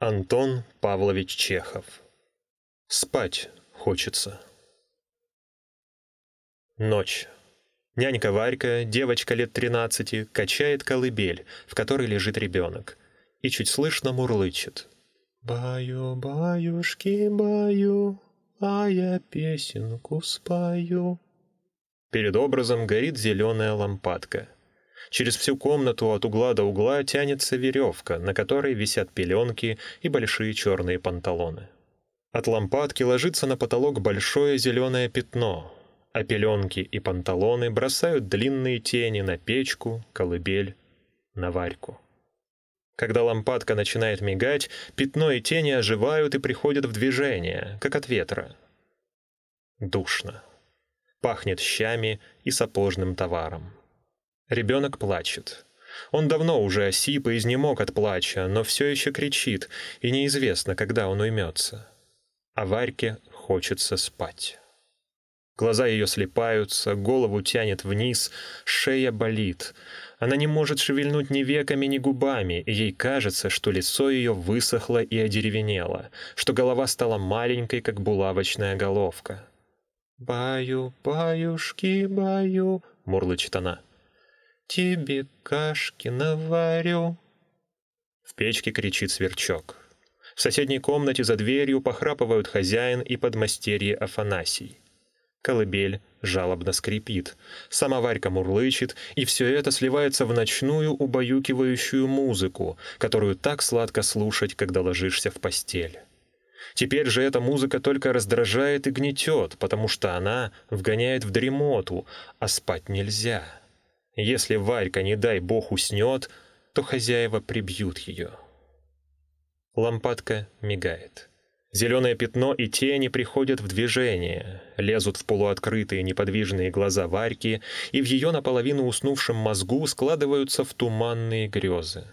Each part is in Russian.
Антон Павлович Чехов. Спать хочется. Ночь. Нянька Варька, девочка лет тринадцати, качает колыбель, в которой лежит ребенок, и чуть слышно мурлычет. «Баю, баюшки, баю, а я песенку спою». Перед образом горит зеленая лампадка — Через всю комнату от угла до угла тянется веревка, на которой висят пеленки и большие черные панталоны. От лампадки ложится на потолок большое зеленое пятно, а пеленки и панталоны бросают длинные тени на печку, колыбель, на варьку. Когда лампадка начинает мигать, пятно и тени оживают и приходят в движение, как от ветра. Душно. Пахнет щами и сапожным товаром. Ребенок плачет. Он давно уже осип и изнемог от плача, но все еще кричит, и неизвестно, когда он уймется. А Варьке хочется спать. Глаза ее слепаются, голову тянет вниз, шея болит. Она не может шевельнуть ни веками, ни губами, и ей кажется, что лицо ее высохло и одеревенело, что голова стала маленькой, как булавочная головка. «Баю, баюшки, баю», — мурлычет она тебе кашки наварю». В печке кричит сверчок. В соседней комнате за дверью похрапывают хозяин и подмастерье Афанасий. Колыбель жалобно скрипит, самоварька мурлычет, и все это сливается в ночную убаюкивающую музыку, которую так сладко слушать, когда ложишься в постель. Теперь же эта музыка только раздражает и гнетет, потому что она вгоняет в дремоту, а спать нельзя. Если Варька, не дай бог, уснет, то хозяева прибьют ее. Лампадка мигает. Зеленое пятно и тени приходят в движение, лезут в полуоткрытые неподвижные глаза Варьки, и в ее наполовину уснувшем мозгу складываются в туманные грезы.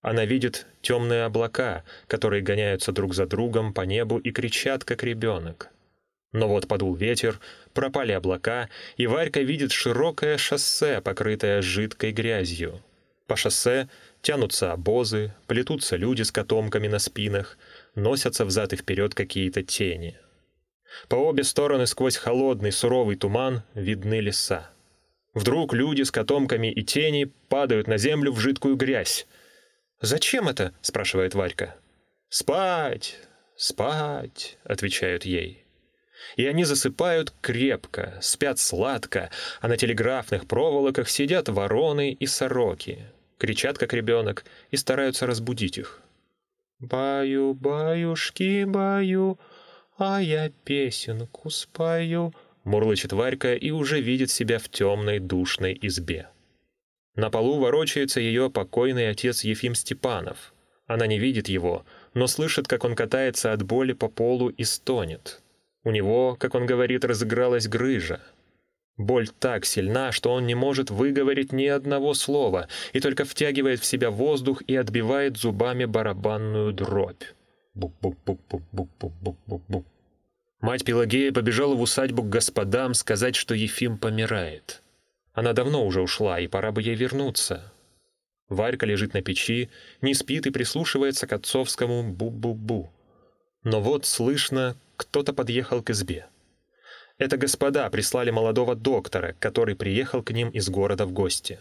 Она видит темные облака, которые гоняются друг за другом по небу и кричат, как ребенок. Но вот подул ветер, пропали облака, и Варька видит широкое шоссе, покрытое жидкой грязью. По шоссе тянутся обозы, плетутся люди с котомками на спинах, носятся взад и вперед какие-то тени. По обе стороны сквозь холодный суровый туман видны леса. Вдруг люди с котомками и тени падают на землю в жидкую грязь. «Зачем это?» — спрашивает Варька. «Спать, спать», — отвечают ей. И они засыпают крепко, спят сладко, а на телеграфных проволоках сидят вороны и сороки, кричат как ребенок и стараются разбудить их. «Баю, баюшки, баю, а я песенку спою», — мурлычет Варька и уже видит себя в темной душной избе. На полу ворочается ее покойный отец Ефим Степанов. Она не видит его, но слышит, как он катается от боли по полу и стонет. У него, как он говорит, разыгралась грыжа. Боль так сильна, что он не может выговорить ни одного слова и только втягивает в себя воздух и отбивает зубами барабанную дробь. Бук-бук-бук-бук-бук-бук-бук-бук. Мать Пелагея побежала в усадьбу к господам сказать, что Ефим помирает. Она давно уже ушла, и пора бы ей вернуться. Варька лежит на печи, не спит и прислушивается к отцовскому бу-бу-бу. Но вот слышно, кто-то подъехал к избе. Это господа прислали молодого доктора, который приехал к ним из города в гости.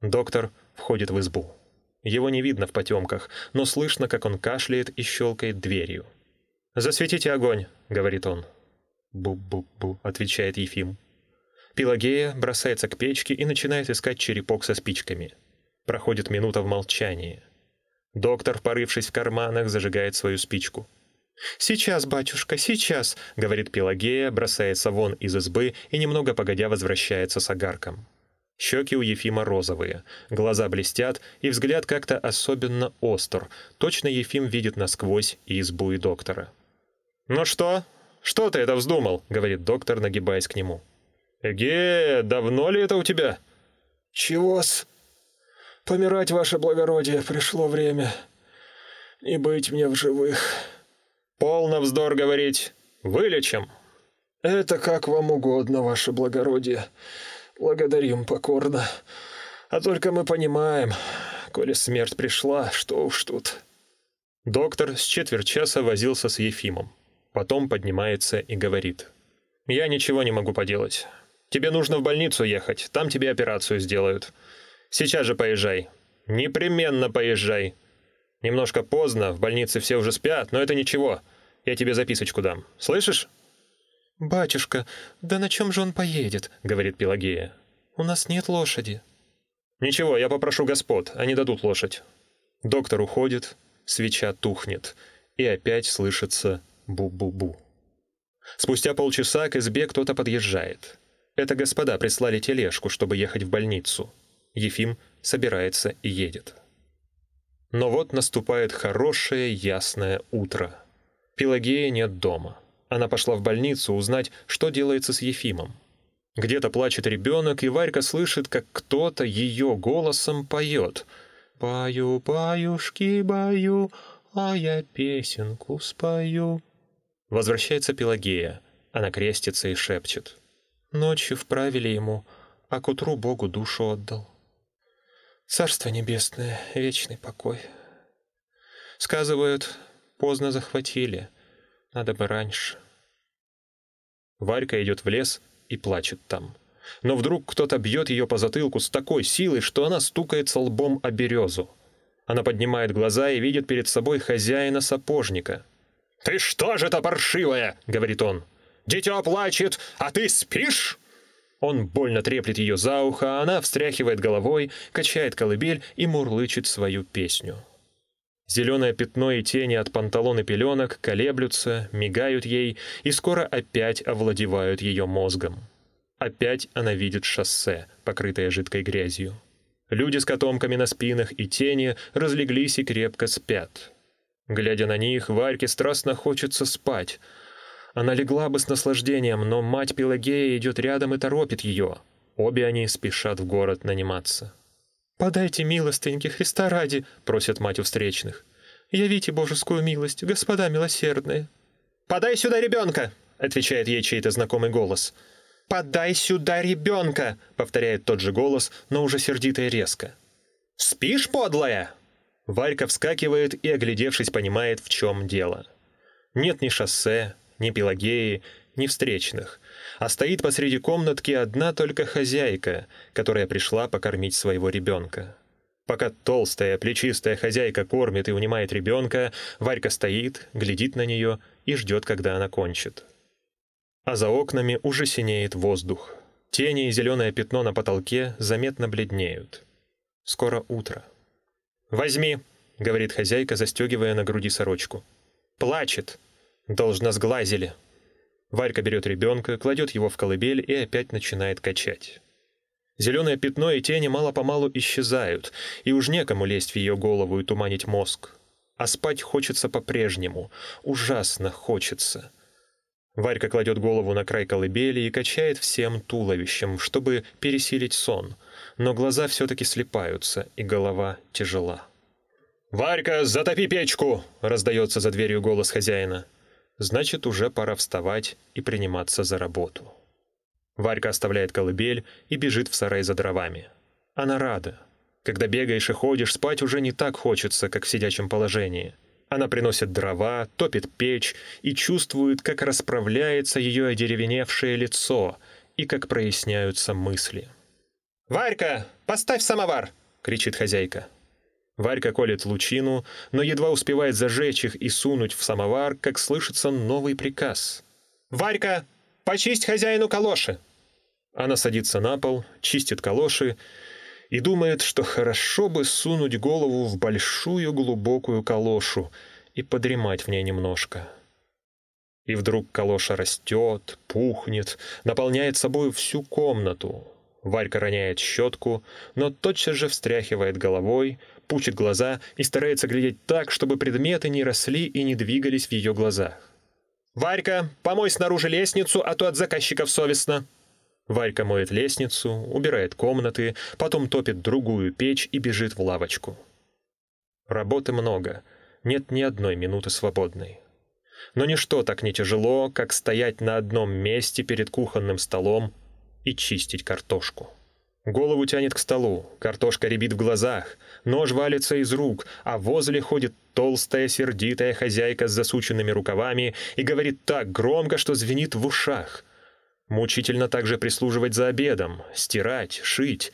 Доктор входит в избу. Его не видно в потемках, но слышно, как он кашляет и щелкает дверью. «Засветите огонь», — говорит он. «Бу-бу-бу», — отвечает Ефим. Пелагея бросается к печке и начинает искать черепок со спичками. Проходит минута в молчании. Доктор, порывшись в карманах, зажигает свою спичку. «Сейчас, батюшка, сейчас», — говорит Пелагея, бросается вон из избы и немного погодя возвращается с огарком. Щеки у Ефима розовые, глаза блестят, и взгляд как-то особенно остр. Точно Ефим видит насквозь и избу и доктора. «Ну что? Что ты это вздумал?» — говорит доктор, нагибаясь к нему. «Эге, давно ли это у тебя?» «Чего-с? Помирать, ваше благородие, пришло время. Не быть мне в живых». «Полно вздор говорить. Вылечим». «Это как вам угодно, ваше благородие. Благодарим покорно. А только мы понимаем, коли смерть пришла, что уж тут». Доктор с четверть часа возился с Ефимом. Потом поднимается и говорит. «Я ничего не могу поделать. Тебе нужно в больницу ехать, там тебе операцию сделают. Сейчас же поезжай. Непременно поезжай. Немножко поздно, в больнице все уже спят, но это ничего. Я тебе записочку дам. Слышишь?» «Батюшка, да на чем же он поедет?» — говорит Пелагея. «У нас нет лошади». «Ничего, я попрошу господ, они дадут лошадь». Доктор уходит, свеча тухнет, и опять слышится бу-бу-бу. Спустя полчаса к избе кто-то подъезжает. Это господа прислали тележку, чтобы ехать в больницу. Ефим собирается и едет. Но вот наступает хорошее ясное утро. Пелагея нет дома. Она пошла в больницу узнать, что делается с Ефимом. Где-то плачет ребенок, и Варька слышит, как кто-то ее голосом поет. «Пою, паюшки, бою, а я песенку спою». Возвращается Пелагея. Она крестится и шепчет. Ночью вправили ему, а к утру Богу душу отдал. Царство небесное, вечный покой. Сказывают, поздно захватили, надо бы раньше. Варька идет в лес и плачет там. Но вдруг кто-то бьет ее по затылку с такой силой, что она стукается лбом о березу. Она поднимает глаза и видит перед собой хозяина сапожника. «Ты что же это паршивая?» — говорит он. «Дитя плачет, а ты спишь?» Он больно треплет ее за ухо, а она встряхивает головой, качает колыбель и мурлычет свою песню. Зеленое пятно и тени от панталон и пеленок колеблются, мигают ей и скоро опять овладевают ее мозгом. Опять она видит шоссе, покрытое жидкой грязью. Люди с котомками на спинах и тени разлеглись и крепко спят. Глядя на них, Варьке страстно хочется спать. Она легла бы с наслаждением, но мать Пелагея идет рядом и торопит ее. Обе они спешат в город наниматься. «Подайте милостыньки, Христа ради!» — просят мать у встречных. «Явите божескую милость, господа милосердные!» «Подай сюда ребенка!» — отвечает ей чей-то знакомый голос. «Подай сюда ребенка!» — повторяет тот же голос, но уже сердито и резко. «Спишь, подлая?» Варька вскакивает и, оглядевшись, понимает, в чем дело. Нет ни шоссе, ни Пелагеи, ни встречных а стоит посреди комнатки одна только хозяйка, которая пришла покормить своего ребенка. Пока толстая, плечистая хозяйка кормит и унимает ребенка, Варька стоит, глядит на нее и ждет, когда она кончит. А за окнами уже синеет воздух. Тени и зеленое пятно на потолке заметно бледнеют. Скоро утро. «Возьми», — говорит хозяйка, застегивая на груди сорочку. «Плачет. Должно сглазили». Варька берет ребенка, кладет его в колыбель и опять начинает качать. Зеленое пятно и тени мало-помалу исчезают, и уж некому лезть в ее голову и туманить мозг. А спать хочется по-прежнему, ужасно хочется. Варька кладет голову на край колыбели и качает всем туловищем, чтобы пересилить сон, но глаза все-таки слепаются, и голова тяжела. «Варька, затопи печку!» — раздается за дверью голос хозяина. Значит, уже пора вставать и приниматься за работу. Варька оставляет колыбель и бежит в сарай за дровами. Она рада. Когда бегаешь и ходишь, спать уже не так хочется, как в сидячем положении. Она приносит дрова, топит печь и чувствует, как расправляется ее одеревеневшее лицо и как проясняются мысли. «Варька, поставь самовар!» — кричит хозяйка. Варька колет лучину, но едва успевает зажечь их и сунуть в самовар, как слышится новый приказ. «Варька, почисть хозяину калоши!» Она садится на пол, чистит калоши и думает, что хорошо бы сунуть голову в большую глубокую калошу и подремать в ней немножко. И вдруг калоша растет, пухнет, наполняет собой всю комнату. Варька роняет щетку, но тотчас же встряхивает головой, пучит глаза и старается глядеть так, чтобы предметы не росли и не двигались в ее глазах. «Варька, помой снаружи лестницу, а то от заказчиков совестно». Варька моет лестницу, убирает комнаты, потом топит другую печь и бежит в лавочку. Работы много, нет ни одной минуты свободной. Но ничто так не тяжело, как стоять на одном месте перед кухонным столом и чистить картошку. Голову тянет к столу, картошка рябит в глазах, нож валится из рук, а возле ходит толстая сердитая хозяйка с засученными рукавами и говорит так громко, что звенит в ушах. Мучительно также прислуживать за обедом, стирать, шить.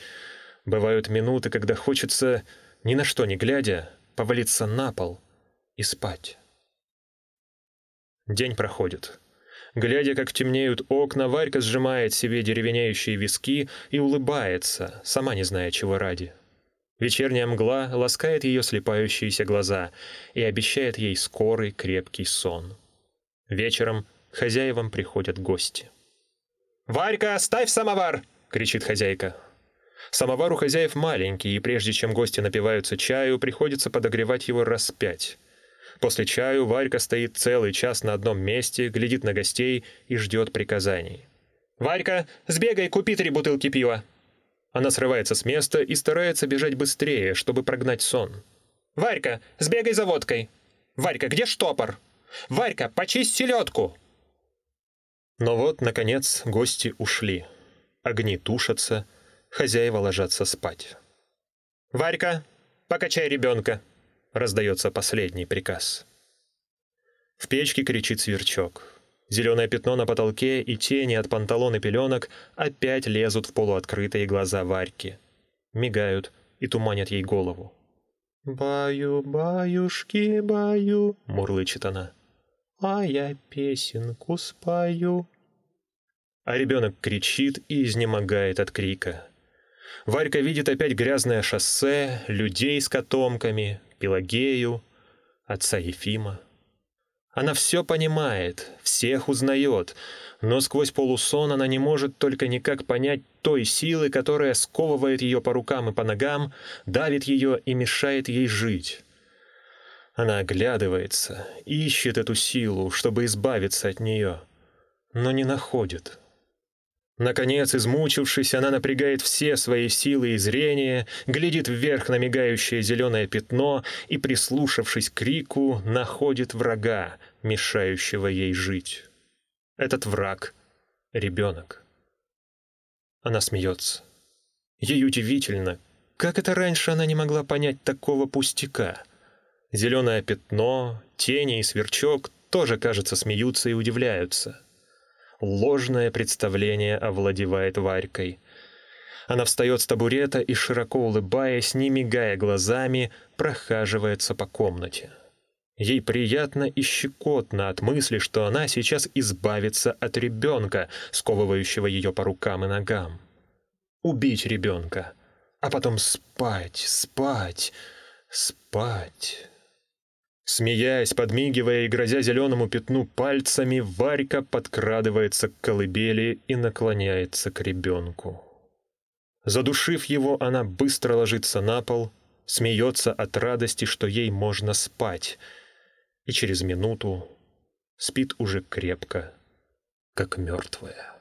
Бывают минуты, когда хочется, ни на что не глядя, повалиться на пол и спать. День проходит. Глядя, как темнеют окна, Варька сжимает себе деревенеющие виски и улыбается, сама не зная чего ради. Вечерняя мгла ласкает ее слепающиеся глаза и обещает ей скорый крепкий сон. Вечером хозяевам приходят гости. «Варька, ставь самовар!» — кричит хозяйка. Самовар у хозяев маленький, и прежде чем гости напиваются чаю, приходится подогревать его раз пять. После чаю Варька стоит целый час на одном месте, глядит на гостей и ждет приказаний. «Варька, сбегай, купи три бутылки пива!» Она срывается с места и старается бежать быстрее, чтобы прогнать сон. «Варька, сбегай за водкой!» «Варька, где штопор?» «Варька, почисть селедку!» Но вот, наконец, гости ушли. Огни тушатся, хозяева ложатся спать. «Варька, покачай ребенка!» — раздается последний приказ. В печке кричит сверчок. Зеленое пятно на потолке и тени от панталон и пеленок опять лезут в полуоткрытые глаза Варьки. Мигают и туманят ей голову. «Баю, баюшки, баю», — мурлычет она. «А я песенку спою». А ребенок кричит и изнемогает от крика. Варька видит опять грязное шоссе, людей с котомками, Пелагею, отца Ефима. Она все понимает, всех узнает, но сквозь полусон она не может только никак понять той силы, которая сковывает ее по рукам и по ногам, давит ее и мешает ей жить. Она оглядывается, ищет эту силу, чтобы избавиться от нее, но не находит. Наконец, измучившись, она напрягает все свои силы и зрение, глядит вверх на мигающее зеленое пятно и, прислушавшись к крику, находит врага, мешающего ей жить. Этот враг — ребенок. Она смеется. Ей удивительно, как это раньше она не могла понять такого пустяка. Зеленое пятно, тени и сверчок тоже, кажется, смеются и удивляются — ложное представление овладевает Варькой. Она встает с табурета и, широко улыбаясь, не мигая глазами, прохаживается по комнате. Ей приятно и щекотно от мысли, что она сейчас избавится от ребенка, сковывающего ее по рукам и ногам. Убить ребенка, а потом спать, спать, спать. Смеясь, подмигивая и грозя зеленому пятну пальцами, Варька подкрадывается к колыбели и наклоняется к ребенку. Задушив его, она быстро ложится на пол, смеется от радости, что ей можно спать, и через минуту спит уже крепко, как мертвая.